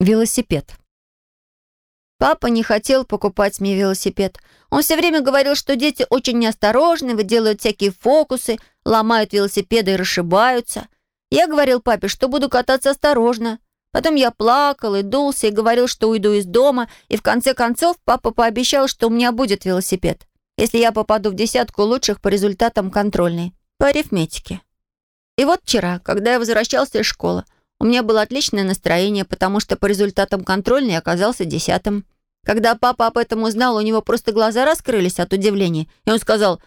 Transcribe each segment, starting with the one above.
Велосипед. Папа не хотел покупать мне велосипед. Он все время говорил, что дети очень неосторожны, делают всякие фокусы, ломают велосипеды и расшибаются. Я говорил папе, что буду кататься осторожно. Потом я плакал и дулся и говорил, что уйду из дома, и в конце концов папа пообещал, что у меня будет велосипед, если я попаду в десятку лучших по результатам контрольной, по арифметике. И вот вчера, когда я возвращался из школы, у меня было отличное настроение, потому что по результатам контрольной оказался десятым. Когда папа об этом узнал, у него просто глаза раскрылись от удивления, и он сказал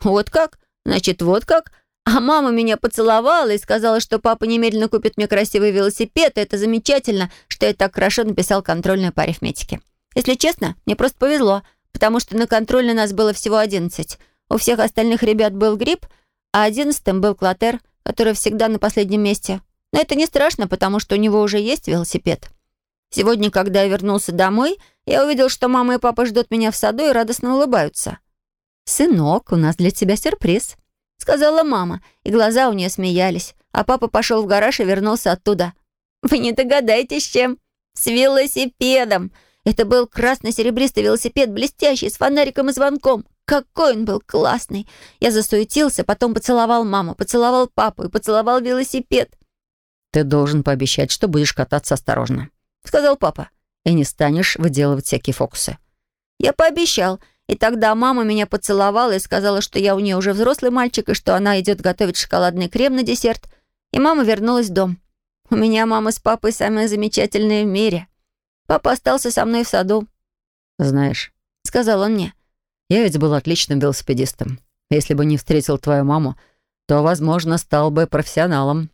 «Вот как? Значит, вот как?» А мама меня поцеловала и сказала, что папа немедленно купит мне красивый велосипед, и это замечательно, что я так хорошо написал контрольную по арифметике. Если честно, мне просто повезло, потому что на контрольной нас было всего одиннадцать. У всех остальных ребят был грипп, а одиннадцатым был Клотер, который всегда на последнем месте. Но это не страшно, потому что у него уже есть велосипед. Сегодня, когда я вернулся домой, я увидел, что мама и папа ждут меня в саду и радостно улыбаются. «Сынок, у нас для тебя сюрприз», — сказала мама, и глаза у нее смеялись, а папа пошел в гараж и вернулся оттуда. «Вы не догадаетесь, чем?» «С велосипедом!» Это был красно-серебристый велосипед, блестящий, с фонариком и звонком. Какой он был классный! Я засуетился, потом поцеловал маму, поцеловал папу и поцеловал велосипед. «Ты должен пообещать, что будешь кататься осторожно», — сказал папа. «И не станешь выделывать всякие фокусы». Я пообещал, и тогда мама меня поцеловала и сказала, что я у нее уже взрослый мальчик, и что она идет готовить шоколадный крем на десерт. И мама вернулась в дом. У меня мама с папой самые замечательные в мире. Папа остался со мной в саду. «Знаешь», — сказал он мне, «я ведь был отличным велосипедистом. Если бы не встретил твою маму, то, возможно, стал бы профессионалом».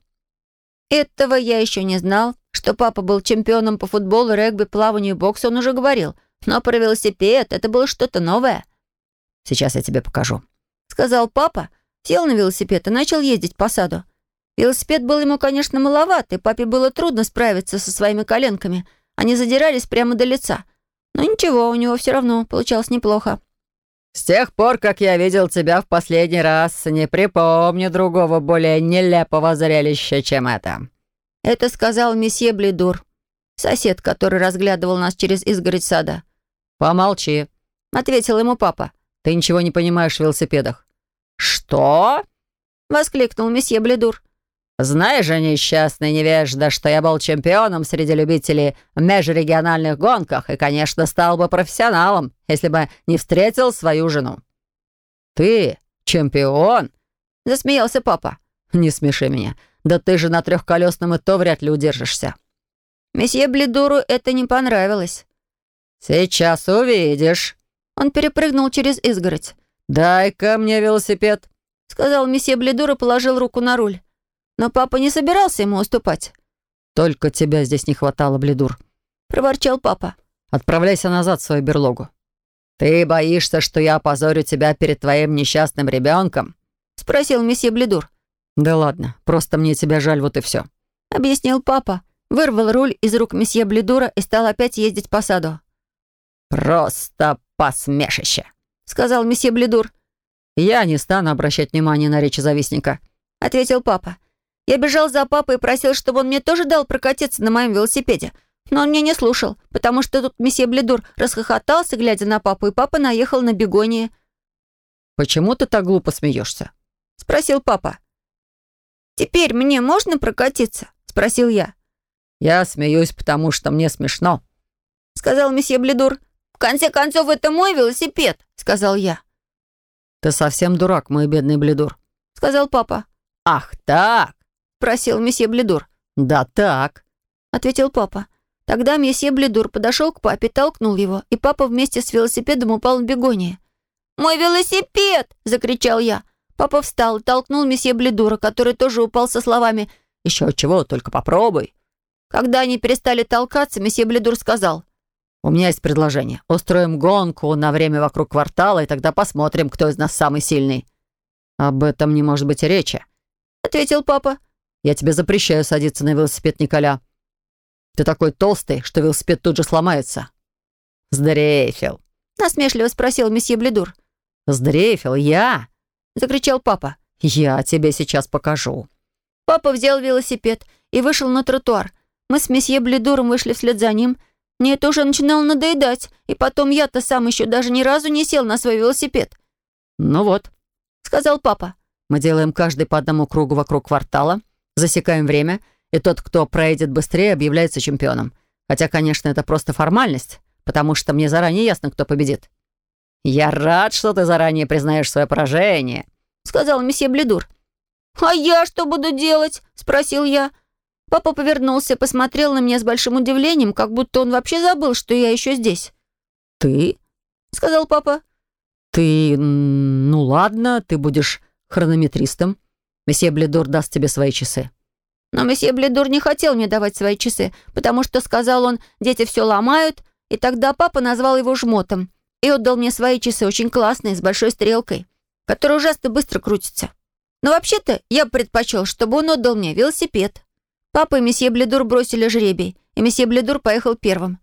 Этого я еще не знал. Что папа был чемпионом по футболу, регби, плаванию и боксу, он уже говорил. Но про велосипед это было что-то новое. «Сейчас я тебе покажу», — сказал папа, сел на велосипед и начал ездить по саду. Велосипед был ему, конечно, маловат, и папе было трудно справиться со своими коленками. Они задирались прямо до лица. Но ничего, у него все равно получалось неплохо. «С тех пор, как я видел тебя в последний раз, не припомню другого более нелепого зрелища, чем это». Это сказал месье Бледур, сосед, который разглядывал нас через изгородь сада. «Помолчи», — ответил ему папа. «Ты ничего не понимаешь в велосипедах». «Что?» — воскликнул месье Бледур. «Знаешь же, несчастный невежда, что я был чемпионом среди любителей в межрегиональных гонках и, конечно, стал бы профессионалом, если бы не встретил свою жену». «Ты чемпион?» — засмеялся папа. «Не смеши меня. Да ты же на трехколесном и то вряд ли удержишься». Месье Бледуру это не понравилось. «Сейчас увидишь». Он перепрыгнул через изгородь. «Дай-ка мне велосипед», — сказал месье Бледур и положил руку на руль. Но папа не собирался ему уступать. «Только тебя здесь не хватало, Бледур», — проворчал папа. «Отправляйся назад в свою берлогу». «Ты боишься, что я опозорю тебя перед твоим несчастным ребенком?» — спросил месье Бледур. «Да ладно, просто мне тебя жаль, вот и все», — объяснил папа. Вырвал руль из рук месье Бледура и стал опять ездить по саду. «Просто посмешище», — сказал месье Бледур. «Я не стану обращать внимание на речи завистника», — ответил папа. Я бежал за папой и просил, чтобы он мне тоже дал прокатиться на моем велосипеде. Но он меня не слушал, потому что тут месье Бледур расхохотался, глядя на папу, и папа наехал на бегонии. «Почему ты так глупо смеешься?» — спросил папа. «Теперь мне можно прокатиться?» — спросил я. «Я смеюсь, потому что мне смешно», — сказал месье Бледур. «В конце концов, это мой велосипед», — сказал я. «Ты совсем дурак, мой бедный Бледур», — сказал папа. «Ах так!» — просил месье Бледур. «Да так», — ответил папа. Тогда месье Бледур подошел к папе, толкнул его, и папа вместе с велосипедом упал в бегонии. «Мой велосипед!» — закричал я. Папа встал и толкнул месье Бледура, который тоже упал со словами «Еще чего, только попробуй». Когда они перестали толкаться, месье Бледур сказал «У меня есть предложение. Устроим гонку на время вокруг квартала, и тогда посмотрим, кто из нас самый сильный». «Об этом не может быть речи», — ответил папа. Я тебе запрещаю садиться на велосипед Николя. Ты такой толстый, что велосипед тут же сломается». «Сдрейфил», — насмешливо спросил месье Бледур. «Сдрейфил я?» — закричал папа. «Я тебе сейчас покажу». Папа взял велосипед и вышел на тротуар. Мы с месье Бледуром вышли вслед за ним. Мне это уже начинало надоедать, и потом я-то сам еще даже ни разу не сел на свой велосипед. «Ну вот», — сказал папа. «мы делаем каждый по одному кругу вокруг квартала, засекаем время, и тот, кто проедет быстрее, объявляется чемпионом. Хотя, конечно, это просто формальность, потому что мне заранее ясно, кто победит». «Я рад, что ты заранее признаешь свое поражение», — сказал месье Бледур. «А я что буду делать?» — спросил я. Папа повернулся, посмотрел на меня с большим удивлением, как будто он вообще забыл, что я еще здесь. «Ты?» — сказал папа. «Ты... ну ладно, ты будешь хронометристом. Месье Бледур даст тебе свои часы». Но месье Бледур не хотел мне давать свои часы, потому что, сказал он, дети все ломают, и тогда папа назвал его жмотом и отдал мне свои часы, очень классные, с большой стрелкой, которая ужасно быстро крутится. Но вообще-то я предпочел, чтобы он отдал мне велосипед. Папа и месье Бледур бросили жребий, и месье Бледур поехал первым.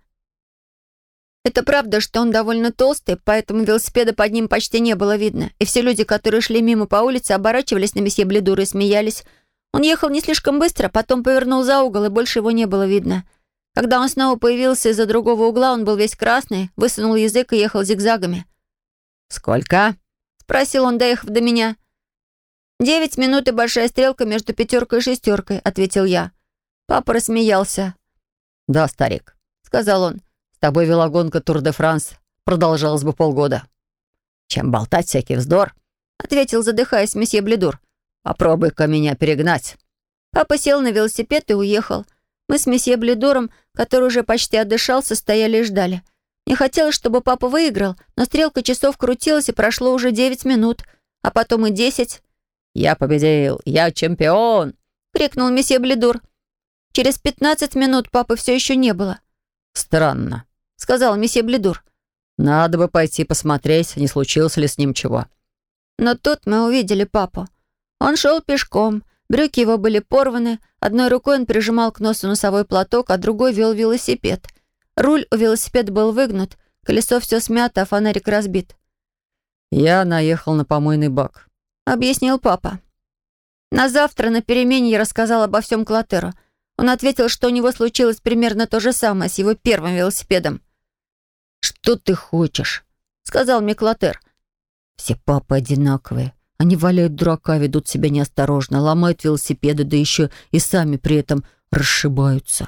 Это правда, что он довольно толстый, поэтому велосипеда под ним почти не было видно, и все люди, которые шли мимо по улице, оборачивались на месье Бледура и смеялись. Он ехал не слишком быстро, потом повернул за угол, и больше его не было видно. Когда он снова появился из-за другого угла, он был весь красный, высунул язык и ехал зигзагами. «Сколько?» — спросил он, доехав до меня. «Девять минут и большая стрелка между пятеркой и шестеркой», — ответил я. Папа рассмеялся. «Да, старик», — сказал он, — «с тобой велогонка Тур-де-Франс продолжалась бы полгода». «Чем болтать всякий вздор», — ответил, задыхаясь, месье Бледур. «Попробуй-ка меня перегнать». Папа сел на велосипед и уехал. Мы с месье Бледуром, который уже почти отдышался, стояли и ждали. Не хотелось, чтобы папа выиграл, но стрелка часов крутилась, и прошло уже девять минут, а потом и десять. «Я победил! Я чемпион!» — крикнул месье Бледур. Через пятнадцать минут папы все еще не было. «Странно», — сказал месье Бледур. «Надо бы пойти посмотреть, не случилось ли с ним чего». Но тут мы увидели папу. Он шел пешком, брюки его были порваны, одной рукой он прижимал к носу носовой платок, а другой вел велосипед. Руль у велосипеда был выгнут, колесо все смято, а фонарик разбит. «Я наехал на помойный бак», — объяснил папа. На завтра на перемене я рассказал обо всем Клотеру. Он ответил, что у него случилось примерно то же самое с его первым велосипедом. «Что ты хочешь?» — сказал мне. «Все папы одинаковые. Они валяют дурака, ведут себя неосторожно, ломают велосипеды, да еще и сами при этом расшибаются».